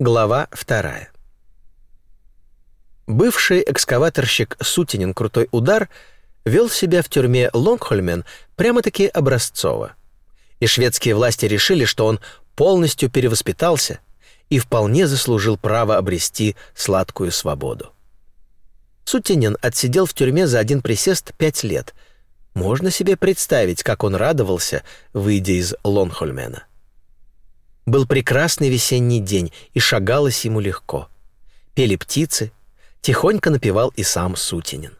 Глава вторая. Бывший экскаваторщик Сутинин Крутой Удар вел себя в тюрьме Лонгхольмен прямо-таки образцово. И шведские власти решили, что он полностью перевоспитался и вполне заслужил право обрести сладкую свободу. Сутинин отсидел в тюрьме за один присест пять лет. Можно себе представить, как он радовался, выйдя из Лонхольмена. Был прекрасный весенний день, и шагалось ему легко. Пели птицы, тихонько напевал и сам Сутинин.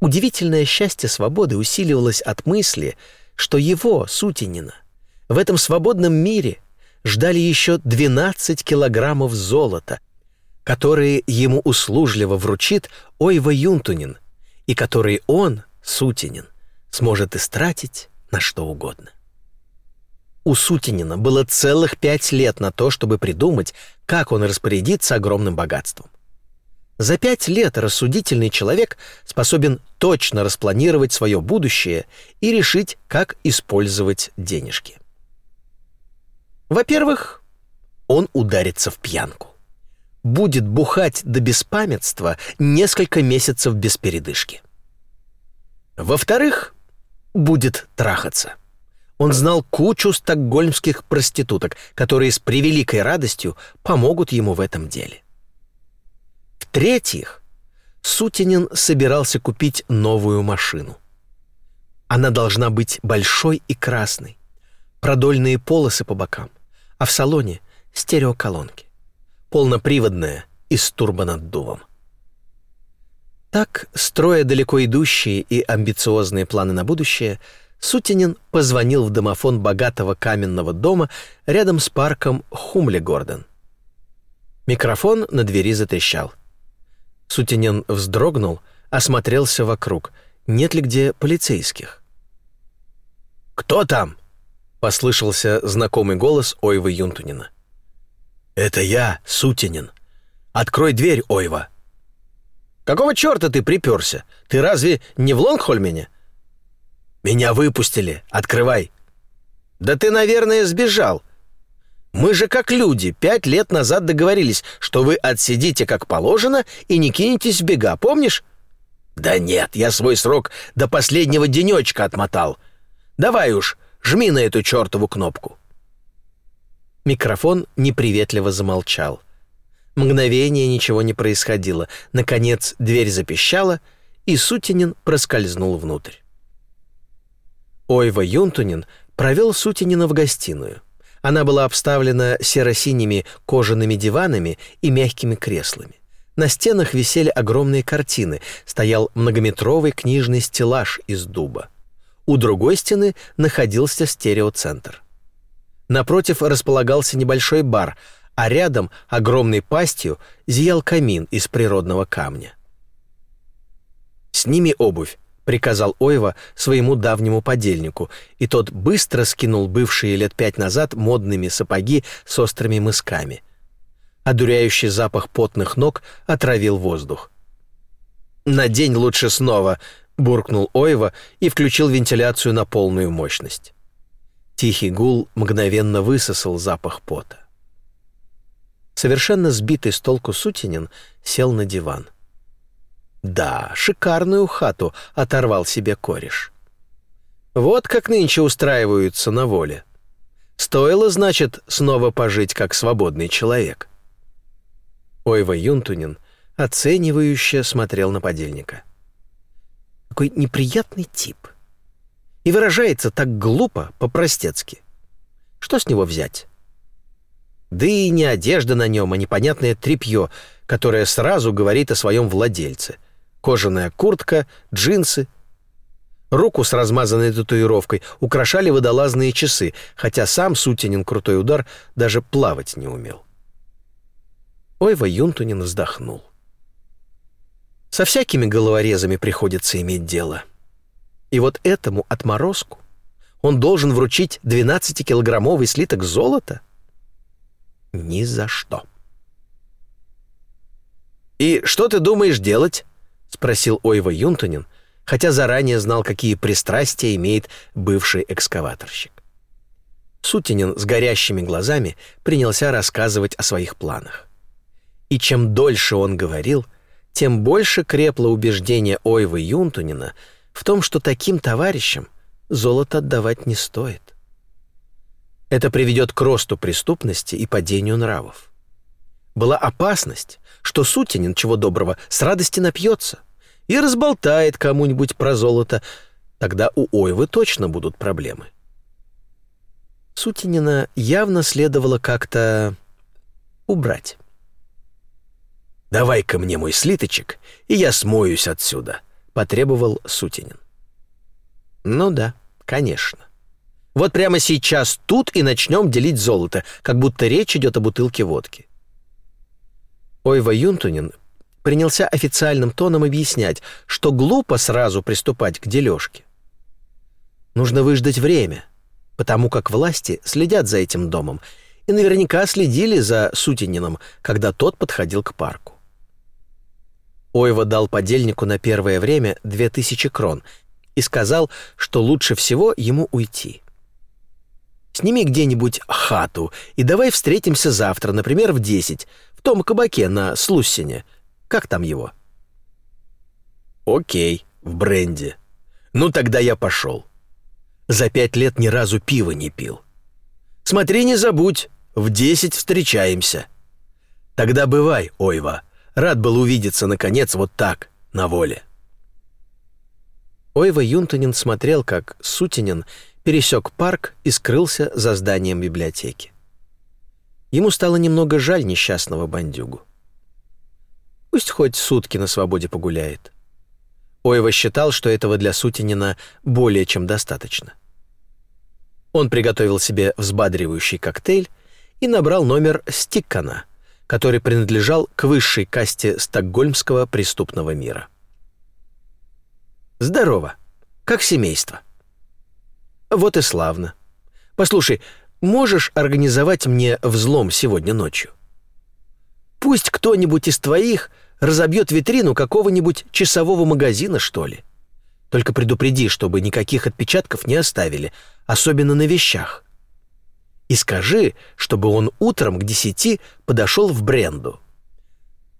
Удивительное счастье свободы усиливалось от мысли, что его, Сутинина, в этом свободном мире ждали еще 12 килограммов золота, которые ему услужливо вручит Ойва Юнтунин, и которые он, Сутинин, сможет истратить на что угодно. У Сутинина было целых пять лет на то, чтобы придумать, как он распорядится огромным богатством. За пять лет рассудительный человек способен точно распланировать свое будущее и решить, как использовать денежки. Во-первых, он ударится в пьянку. Будет бухать до беспамятства несколько месяцев без передышки. Во-вторых, будет трахаться – он знал кучу стокгольмских проституток, которые с превеликой радостью помогут ему в этом деле. В-третьих, Сутинин собирался купить новую машину. Она должна быть большой и красной, продольные полосы по бокам, а в салоне стереоколонки, полноприводная и с турбонаддувом. Так, строя далеко идущие и амбициозные планы на будущее, Сутинин позвонил в домофон богатого каменного дома рядом с парком Хумлегорден. Микрофон на двери затрещал. Сутинин вздрогнул, осмотрелся вокруг. Нет ли где полицейских? «Кто там?» — послышался знакомый голос Ойвы Юнтунина. «Это я, Сутинин. Открой дверь, Ойва». «Какого черта ты приперся? Ты разве не в Лонгхольмене?» «Меня выпустили. Открывай». «Да ты, наверное, сбежал. Мы же как люди пять лет назад договорились, что вы отсидите как положено и не кинетесь в бега, помнишь?» «Да нет, я свой срок до последнего денечка отмотал. Давай уж, жми на эту чертову кнопку». Микрофон неприветливо замолчал. Мгновение ничего не происходило. Наконец дверь запищала, и Сутинин проскользнул внутрь. Ойва Юнтунин провел Сутинина в гостиную. Она была обставлена серо-синими кожаными диванами и мягкими креслами. На стенах висели огромные картины, стоял многометровый книжный стеллаж из дуба. У другой стены находился стереоцентр. Напротив располагался небольшой бар, а рядом огромной пастью зиял камин из природного камня. «Сними обувь», — приказал Ойва своему давнему подельнику, и тот быстро скинул бывшие лет пять назад модными сапоги с острыми мысками. Одуряющий запах потных ног отравил воздух. «Надень лучше снова», — буркнул Ойва и включил вентиляцию на полную мощность. Тихий гул мгновенно высосал запах пота. Совершенно сбитый с толку Сутинин сел на диван. Да, шикарную хату оторвал себе кореш. Вот как нынче устраиваются на воле. Стоило, значит, снова пожить как свободный человек. Ойва Юнтунин оценивающе смотрел на подельника. Какой неприятный тип. И выражается так глупо, по-простецки. Что с него взять? Да и не одежда на нем, а непонятное тряпье, которое сразу говорит о своем владельце кожаная куртка, джинсы. Руку с размазанной татуировкой украшали водолазные часы, хотя сам Сутинин крутой удар даже плавать не умел. Ойва Юнтунин вздохнул. Со всякими головорезами приходится иметь дело. И вот этому отморозку он должен вручить 12-килограммовый слиток золота? Ни за что. «И что ты думаешь делать?» Спросил Ойва Юнтонин, хотя заранее знал, какие пристрастия имеет бывший экскаваторщик. Сутинин с горящими глазами принялся рассказывать о своих планах. И чем дольше он говорил, тем больше крепло убеждение Ойвы Юнтунина в том, что таким товарищам золото отдавать не стоит. Это приведет к росту преступности и падению нравов. Была опасность, что Сутинин, чего доброго, с радости напьется и разболтает кому-нибудь про золото, тогда у Ойвы точно будут проблемы. Сутинина явно следовало как-то убрать. «Давай-ка мне мой слиточек, и я смоюсь отсюда», — потребовал Сутинин. «Ну да, конечно. Вот прямо сейчас тут и начнем делить золото, как будто речь идет о бутылке водки». Ойва Юнтунин принялся официальным тоном объяснять, что глупо сразу приступать к дележке. Нужно выждать время, потому как власти следят за этим домом и наверняка следили за Сутининым, когда тот подходил к парку. Ойва дал подельнику на первое время две тысячи крон и сказал, что лучше всего ему уйти. «Сними где-нибудь хату и давай встретимся завтра, например, в десять, в том кабаке на Слуссине. Как там его?» «Окей, в бренде. Ну тогда я пошел. За пять лет ни разу пива не пил. Смотри, не забудь, в десять встречаемся. Тогда бывай, Ойва. Рад был увидеться, наконец, вот так, на воле». Ойва Юнтонин смотрел, как Сутинин пересек парк и скрылся за зданием библиотеки. Ему стало немного жаль несчастного бандюгу. Пусть хоть сутки на свободе погуляет. Ойва считал, что этого для Сутинина более чем достаточно. Он приготовил себе взбадривающий коктейль и набрал номер Стиккана, который принадлежал к высшей касте стокгольмского преступного мира. «Здорово. Как семейство?» «Вот и славно. Послушай, можешь организовать мне взлом сегодня ночью? Пусть кто-нибудь из твоих разобьет витрину какого-нибудь часового магазина, что ли. Только предупреди, чтобы никаких отпечатков не оставили, особенно на вещах. И скажи, чтобы он утром к десяти подошел в Бренду.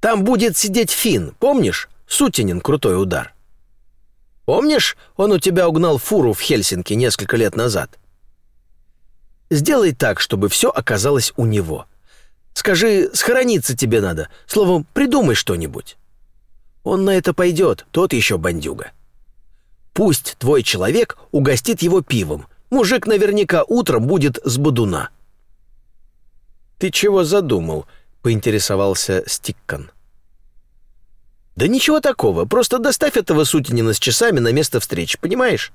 Там будет сидеть Фин, помнишь? Сутинин крутой удар. Помнишь, он у тебя угнал фуру в Хельсинки несколько лет назад? Сделай так, чтобы все оказалось у него. Скажи, схорониться тебе надо. Словом, придумай что-нибудь. Он на это пойдет, тот еще бандюга. Пусть твой человек угостит его пивом. Мужик наверняка утром будет с будуна. Ты чего задумал? поинтересовался Стиккан. Да ничего такого, просто доставь этого Сутинина с часами на место встречи, понимаешь?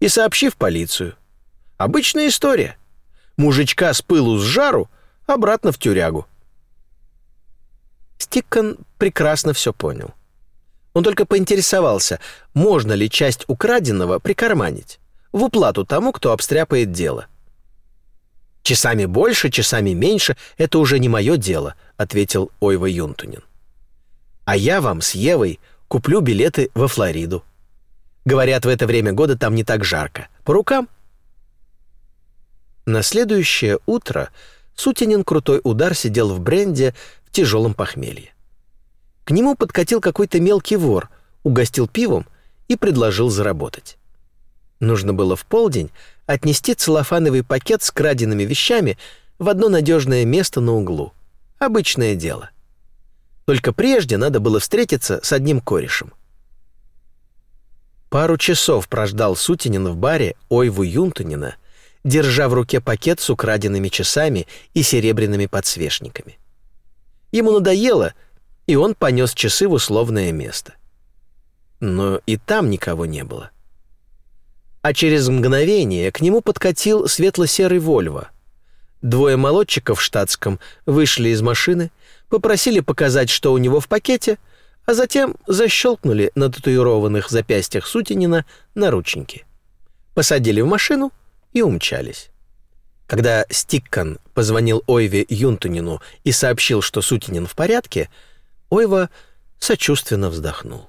И сообщи в полицию. Обычная история. Мужичка с пылу с жару обратно в тюрягу. Стиккан прекрасно все понял. Он только поинтересовался, можно ли часть украденного прикарманить в уплату тому, кто обстряпает дело. «Часами больше, часами меньше — это уже не мое дело», — ответил Ойва Юнтунин а я вам с Евой куплю билеты во Флориду. Говорят, в это время года там не так жарко. По рукам?» На следующее утро Сутинин крутой удар сидел в бренде в тяжелом похмелье. К нему подкатил какой-то мелкий вор, угостил пивом и предложил заработать. Нужно было в полдень отнести целлофановый пакет с краденными вещами в одно надежное место на углу. Обычное дело — только прежде надо было встретиться с одним корешем. Пару часов прождал Сутинин в баре Ойву Юнтунина, держа в руке пакет с украденными часами и серебряными подсвечниками. Ему надоело, и он понес часы в условное место. Но и там никого не было. А через мгновение к нему подкатил светло-серый Вольво. Двое молодчиков в штатском вышли из машины — попросили показать, что у него в пакете, а затем защелкнули на татуированных запястьях Сутинина наручники. Посадили в машину и умчались. Когда Стиккан позвонил Ойве Юнтунину и сообщил, что Сутинин в порядке, Ойва сочувственно вздохнул.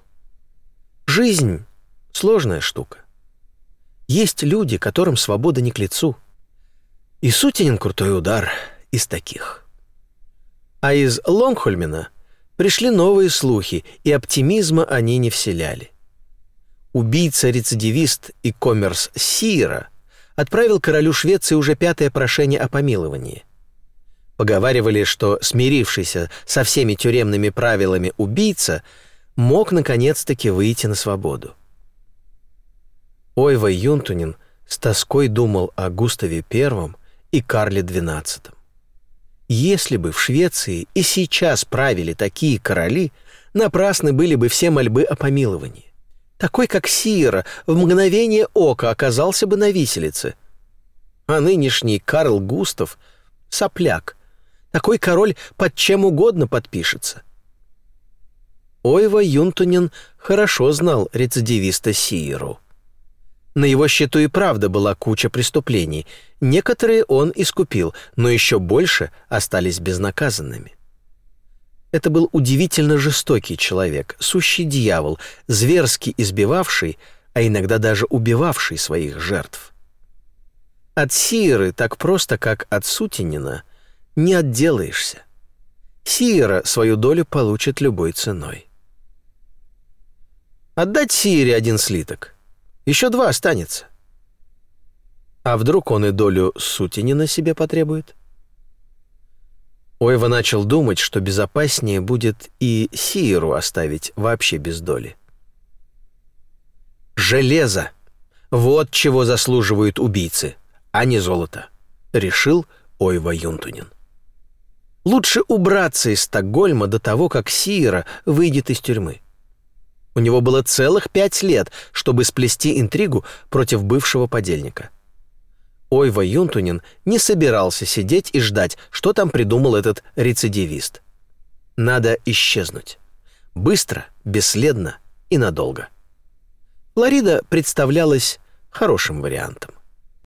Жизнь — сложная штука. Есть люди, которым свобода не к лицу. И Сутинин крутой удар из таких. А из Лонгхольмена пришли новые слухи, и оптимизма они не вселяли. Убийца-рецидивист и коммерс Сиера отправил королю Швеции уже пятое прошение о помиловании. Поговаривали, что смирившийся со всеми тюремными правилами убийца мог наконец-таки выйти на свободу. Ойва Юнтунин с тоской думал о Густаве I и Карле XII. Если бы в Швеции и сейчас правили такие короли, напрасны были бы все мольбы о помиловании. Такой, как Сиера, в мгновение ока оказался бы на виселице. А нынешний Карл Густав — сопляк. Такой король под чем угодно подпишется. Ойва Юнтунин хорошо знал рецидивиста Сиеру. На его счету и правда была куча преступлений. Некоторые он искупил, но еще больше остались безнаказанными. Это был удивительно жестокий человек, сущий дьявол, зверски избивавший, а иногда даже убивавший своих жертв. От Сиеры так просто, как от Сутинина, не отделаешься. Сиера свою долю получит любой ценой. Отдать Сиере один слиток. Еще два останется. А вдруг он и долю Сутинина себе потребует? Ойва начал думать, что безопаснее будет и Сиеру оставить вообще без доли. «Железо! Вот чего заслуживают убийцы, а не золото», — решил Ойва Юнтунин. «Лучше убраться из Стокгольма до того, как Сиера выйдет из тюрьмы. У него было целых пять лет, чтобы сплести интригу против бывшего подельника. Ойва Юнтунин не собирался сидеть и ждать, что там придумал этот рецидивист. Надо исчезнуть. Быстро, бесследно и надолго. Флорида представлялась хорошим вариантом.